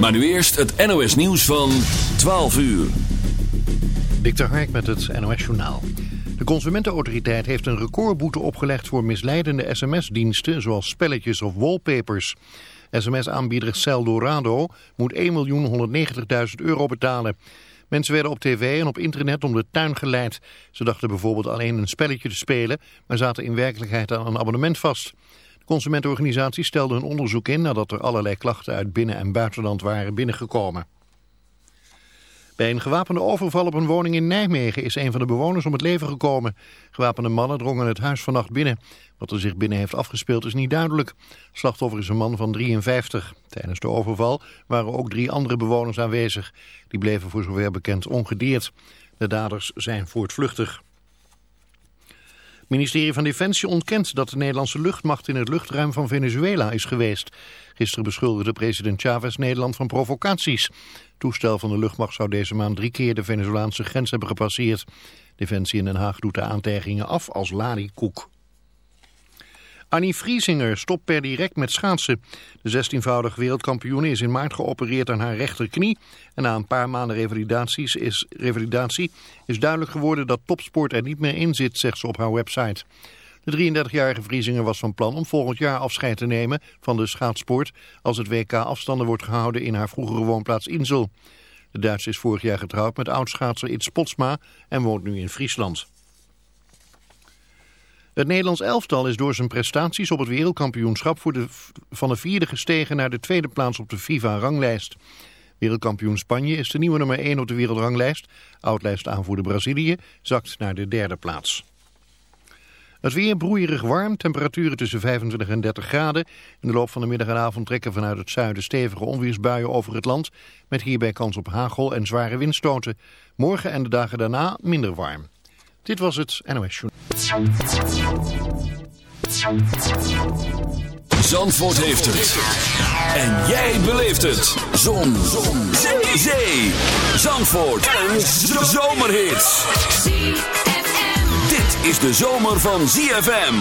Maar nu eerst het NOS nieuws van 12 uur. Dikter Hark met het NOS Journaal. De Consumentenautoriteit heeft een recordboete opgelegd voor misleidende sms-diensten zoals spelletjes of wallpapers. SMS-aanbieder Celdorado moet 1.190.000 euro betalen. Mensen werden op tv en op internet om de tuin geleid. Ze dachten bijvoorbeeld alleen een spelletje te spelen, maar zaten in werkelijkheid aan een abonnement vast. De consumentenorganisatie stelde een onderzoek in nadat er allerlei klachten uit binnen- en buitenland waren binnengekomen. Bij een gewapende overval op een woning in Nijmegen is een van de bewoners om het leven gekomen. Gewapende mannen drongen het huis vannacht binnen. Wat er zich binnen heeft afgespeeld is niet duidelijk. Slachtoffer is een man van 53. Tijdens de overval waren ook drie andere bewoners aanwezig. Die bleven voor zover bekend ongedeerd. De daders zijn voortvluchtig. Het ministerie van Defensie ontkent dat de Nederlandse luchtmacht in het luchtruim van Venezuela is geweest. Gisteren beschuldigde president Chavez Nederland van provocaties. Het toestel van de luchtmacht zou deze maand drie keer de Venezolaanse grens hebben gepasseerd. Defensie in Den Haag doet de aantijgingen af als larikoek. Annie Vriesinger stopt per direct met schaatsen. De 16-voudig wereldkampioen is in maart geopereerd aan haar rechterknie. En na een paar maanden revalidaties is, revalidatie is duidelijk geworden dat topsport er niet meer in zit, zegt ze op haar website. De 33-jarige Vriesinger was van plan om volgend jaar afscheid te nemen van de schaatsport als het WK afstanden wordt gehouden in haar vroegere woonplaats Insel. De Duitse is vorig jaar getrouwd met oudschaatser Its Spotsma en woont nu in Friesland. Het Nederlands elftal is door zijn prestaties op het wereldkampioenschap voor de, van de vierde gestegen naar de tweede plaats op de FIFA-ranglijst. Wereldkampioen Spanje is de nieuwe nummer 1 op de wereldranglijst. Oudlijst aanvoerder Brazilië zakt naar de derde plaats. Het weer broeierig warm, temperaturen tussen 25 en 30 graden. In de loop van de middag en avond trekken vanuit het zuiden stevige onweersbuien over het land. Met hierbij kans op hagel en zware windstoten. Morgen en de dagen daarna minder warm. Dit was het NOS Journal. Zandvoort heeft het. En jij beleeft het. Zon. Zon. Zee. Zandvoort. Een zomerhit. Dit is de zomer van ZFM.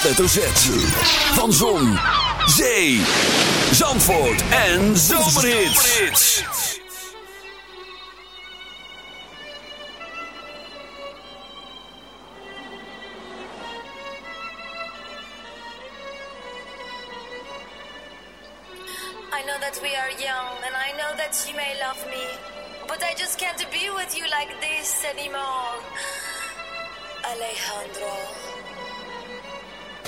hoofdletter Z. Van Zon, Zee, Zandvoort en Zomerhits. I know that we are young and I know that you may love me. But I just can't be with you like this anymore. Alejandro.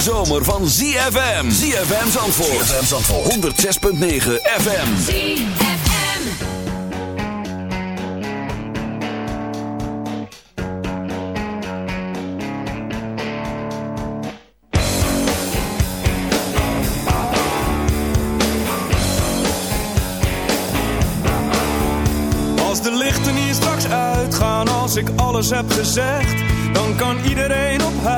zomer van ZFM. ZFM Zandvoort. ZFM Zandvoort. 106.9 FM. Als de lichten hier straks uitgaan, als ik alles heb gezegd, dan kan iedereen op huis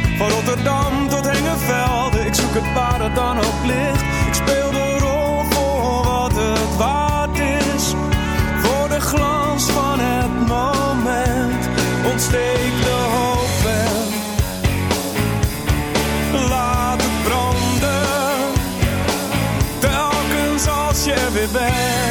van Rotterdam tot Hengevelde. Ik zoek het waar het dan ook ligt. Ik speel de rol voor wat het waard is, voor de glans van het moment. Ontsteek de hoop en laat het branden, telkens als je er weer bent.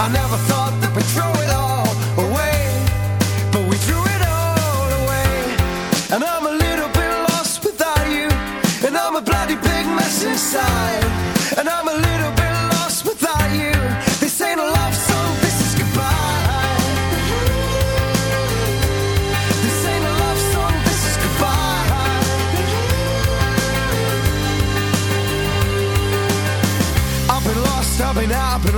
I never thought that we'd throw it all away. But we threw it all away. And I'm a little bit lost without you. And I'm a bloody big mess inside. And I'm a little bit lost without you. This ain't a love song, this is goodbye. This ain't a love song, this is goodbye. I've been lost, I've been out, I've been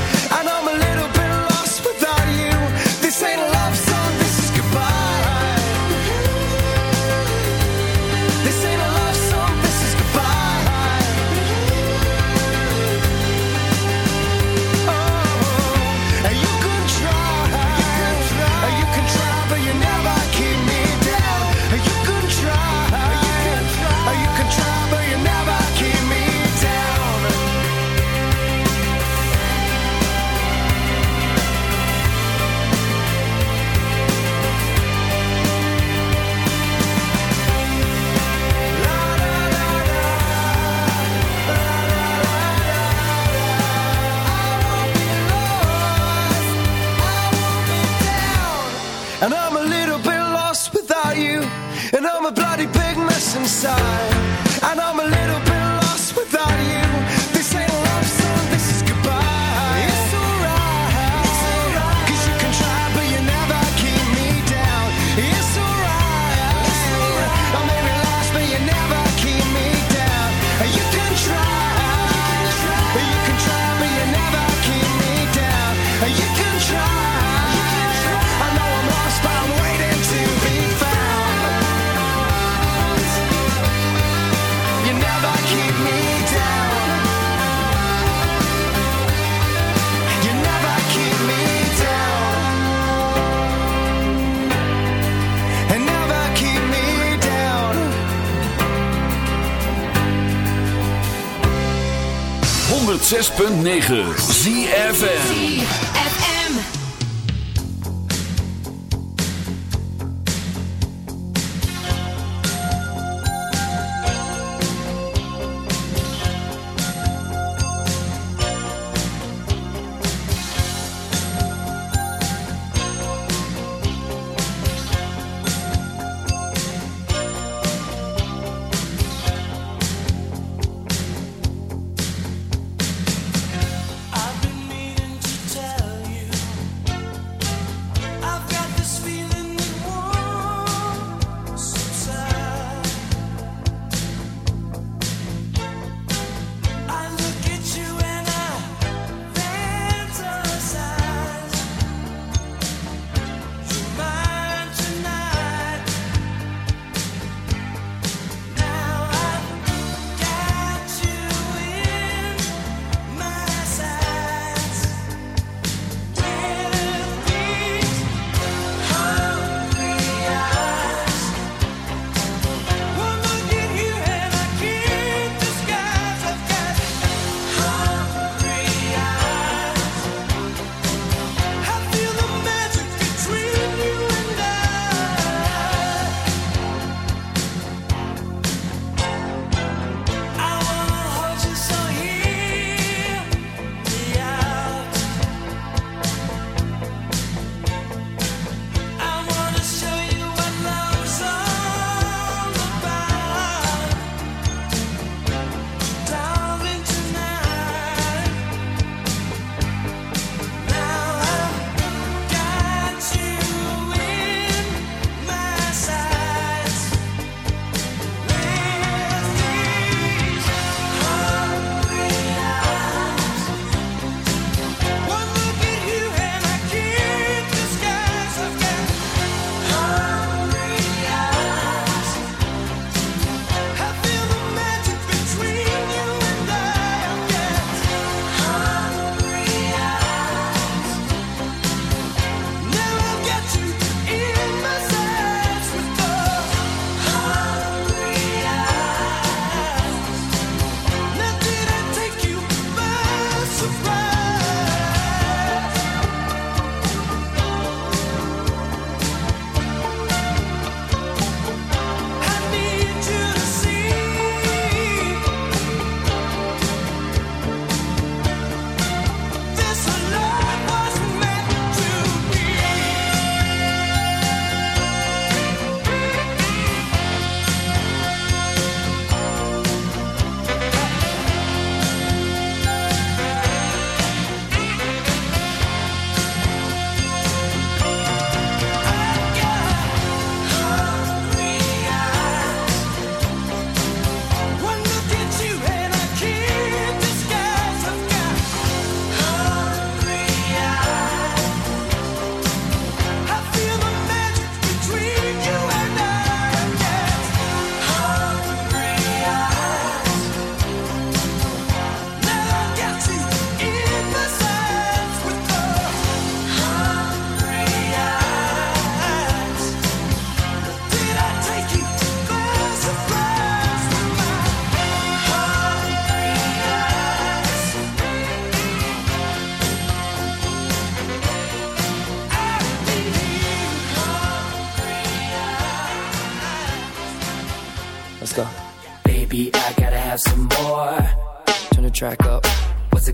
Inside. 106.9 ZFM.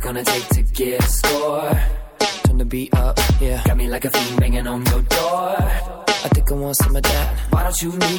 gonna take to get a score? Turn the beat up, yeah. Got me like a fiend banging on your door. I think I want some of that. Why don't you leave?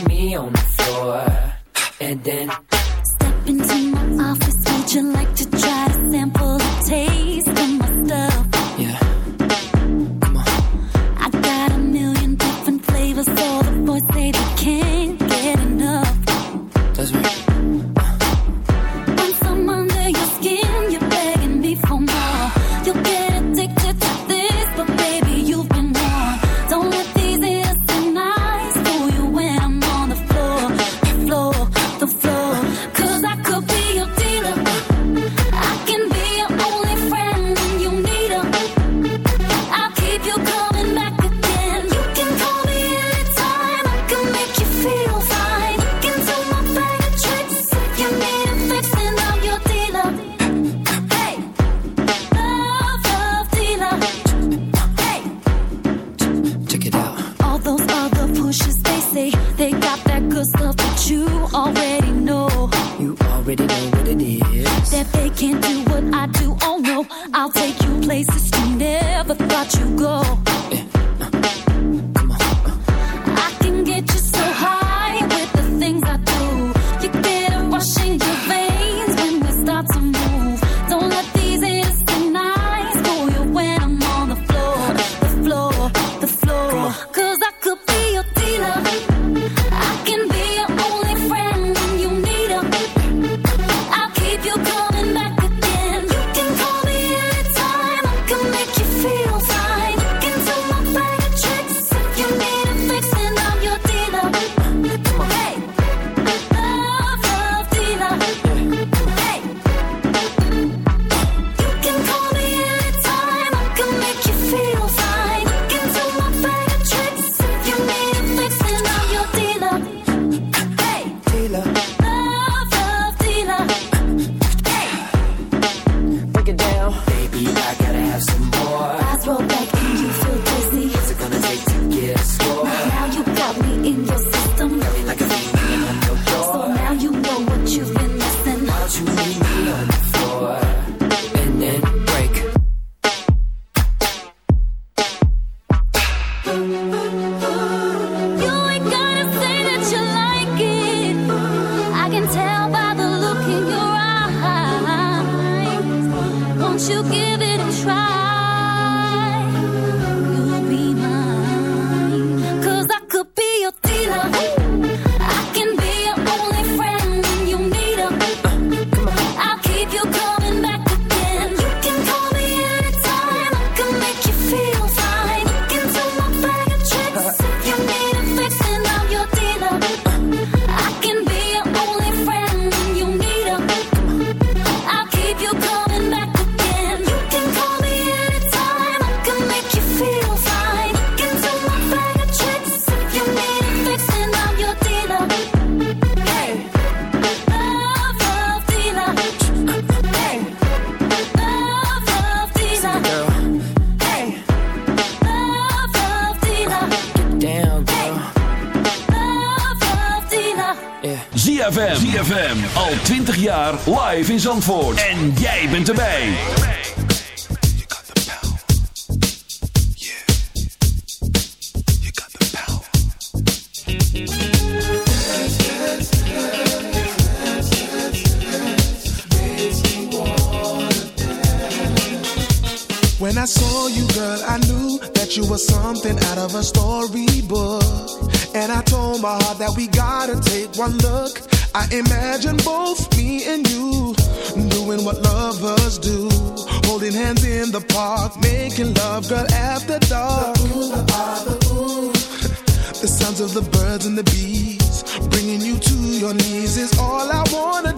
places you never thought you'd go. live in Zandvoort. En jij bent erbij. When I saw you, girl, I knew that you were something out of a storybook. And I told my heart that we gotta take one look. I imagine both doing what lovers do, holding hands in the park, making love, girl, after dark. The, ooh, the, ah, the, ooh. the sounds of the birds and the bees, bringing you to your knees is all I wanna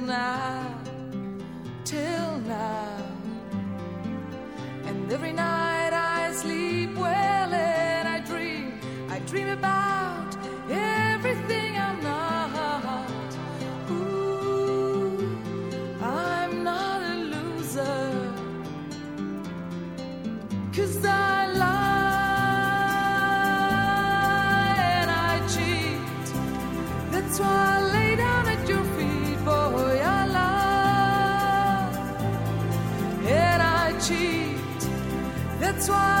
that's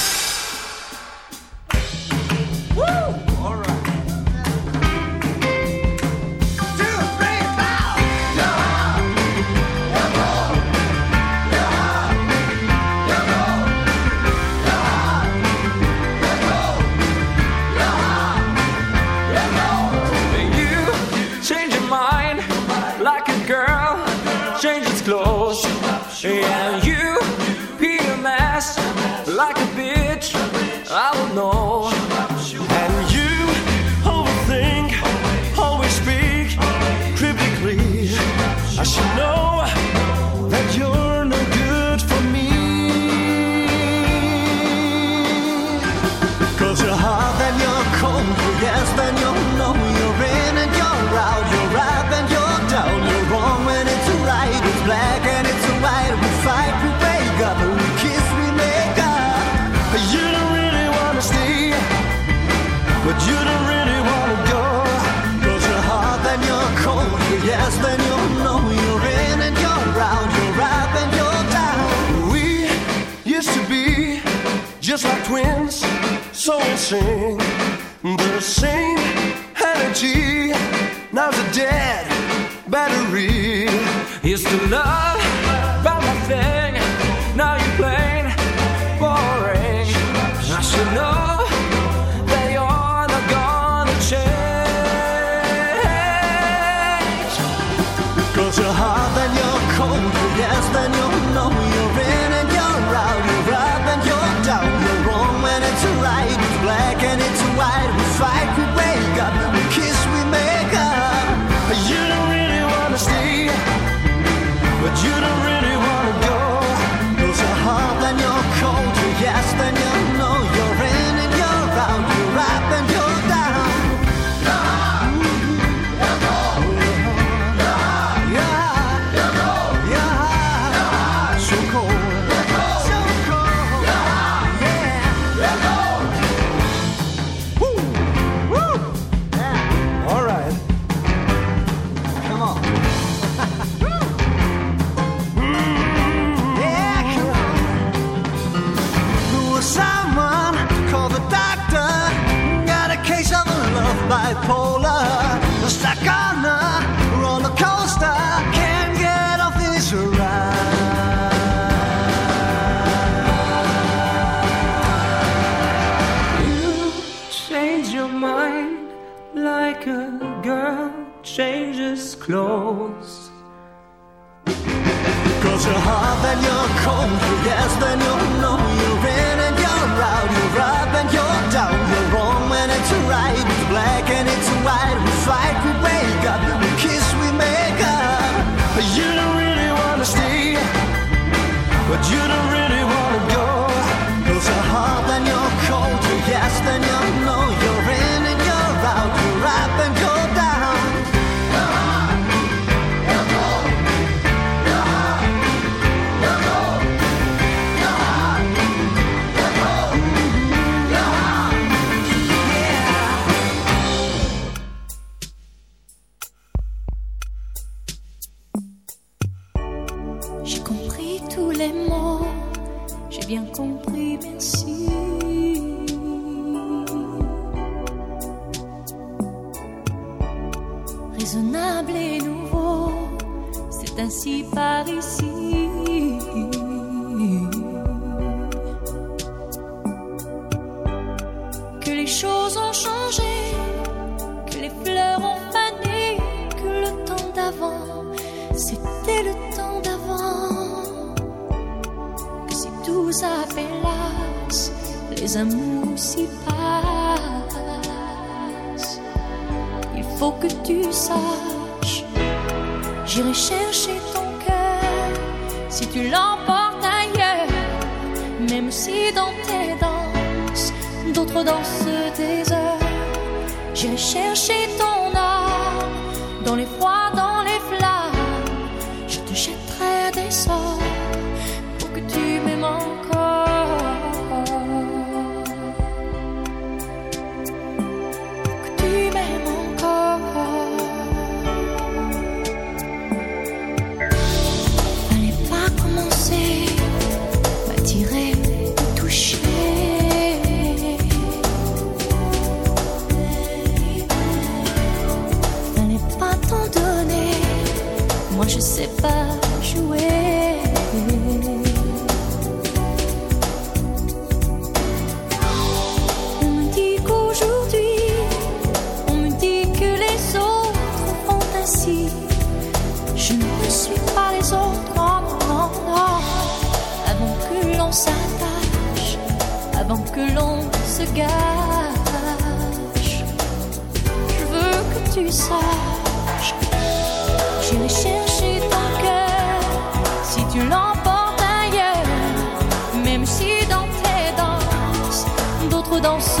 Que l'on se gâche, je veux que tu saches. J'irai chercher ton cœur si tu l'emportes ailleurs, même si dans tes danses, d'autres dansent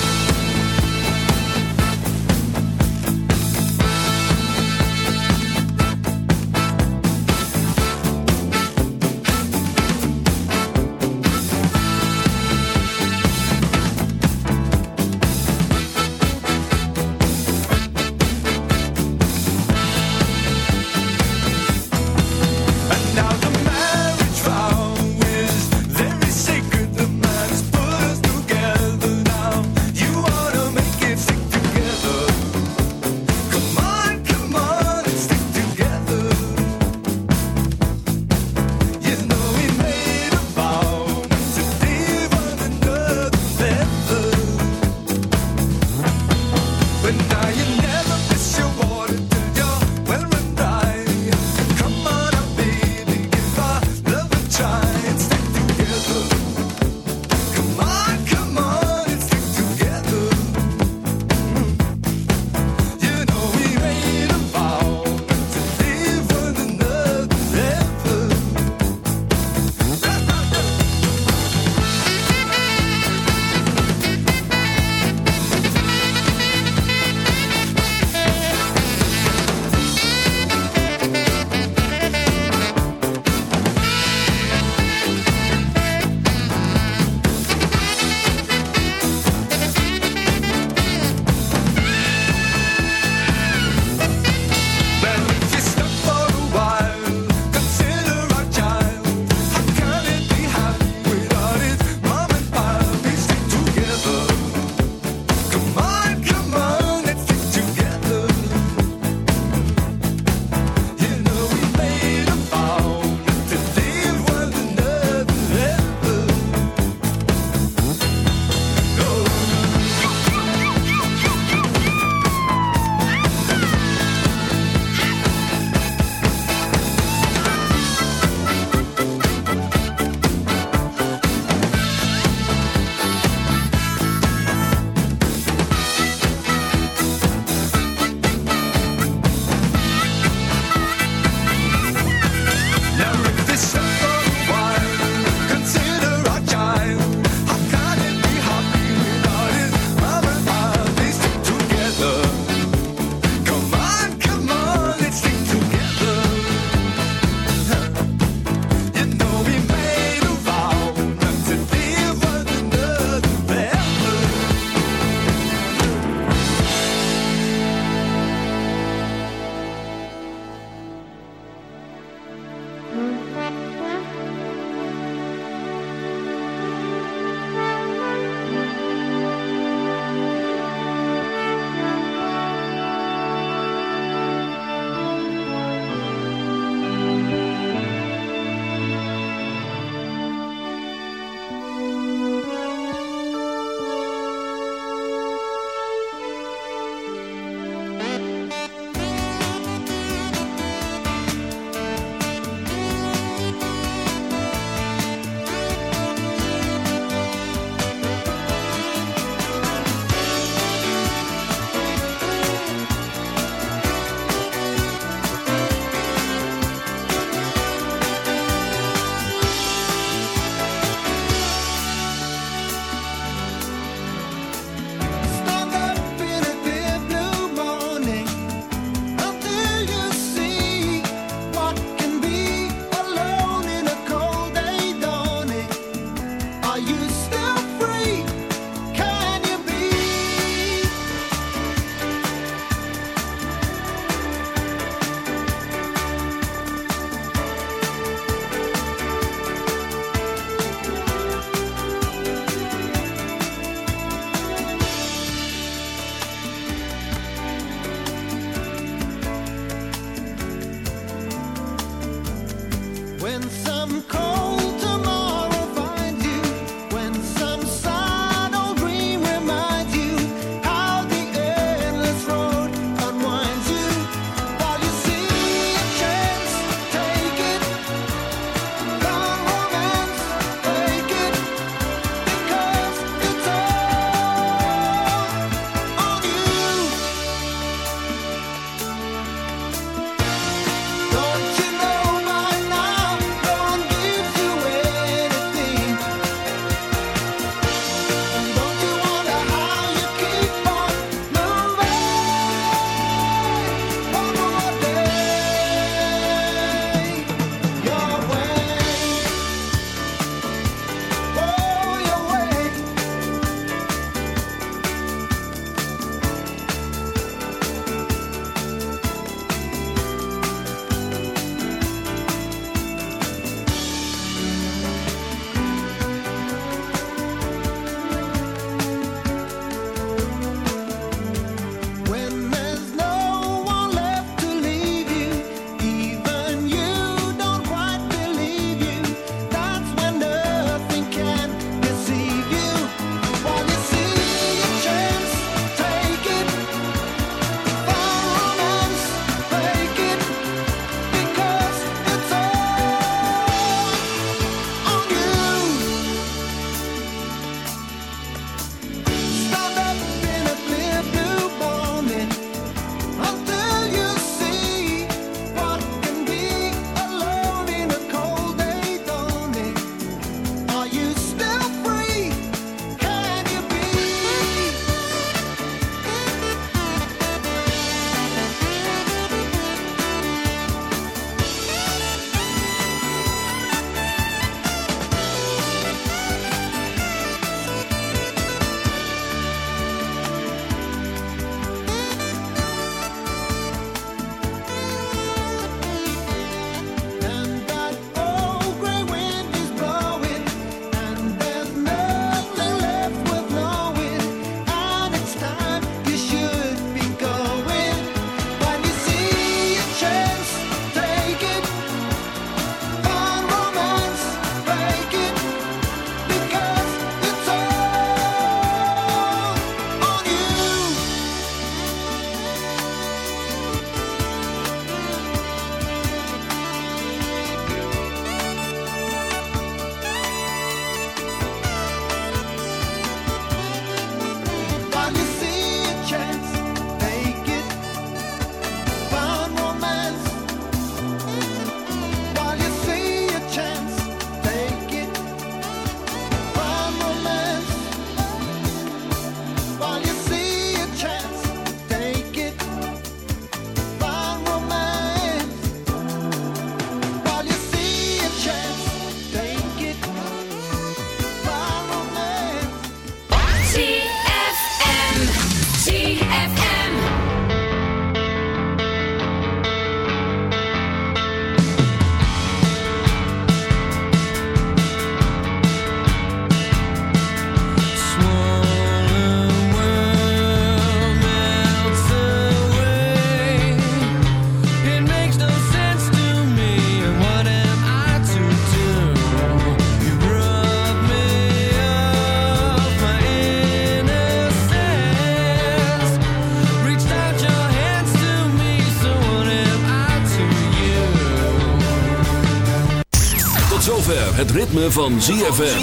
Het ritme van ZFM.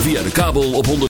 Via de kabel op 100.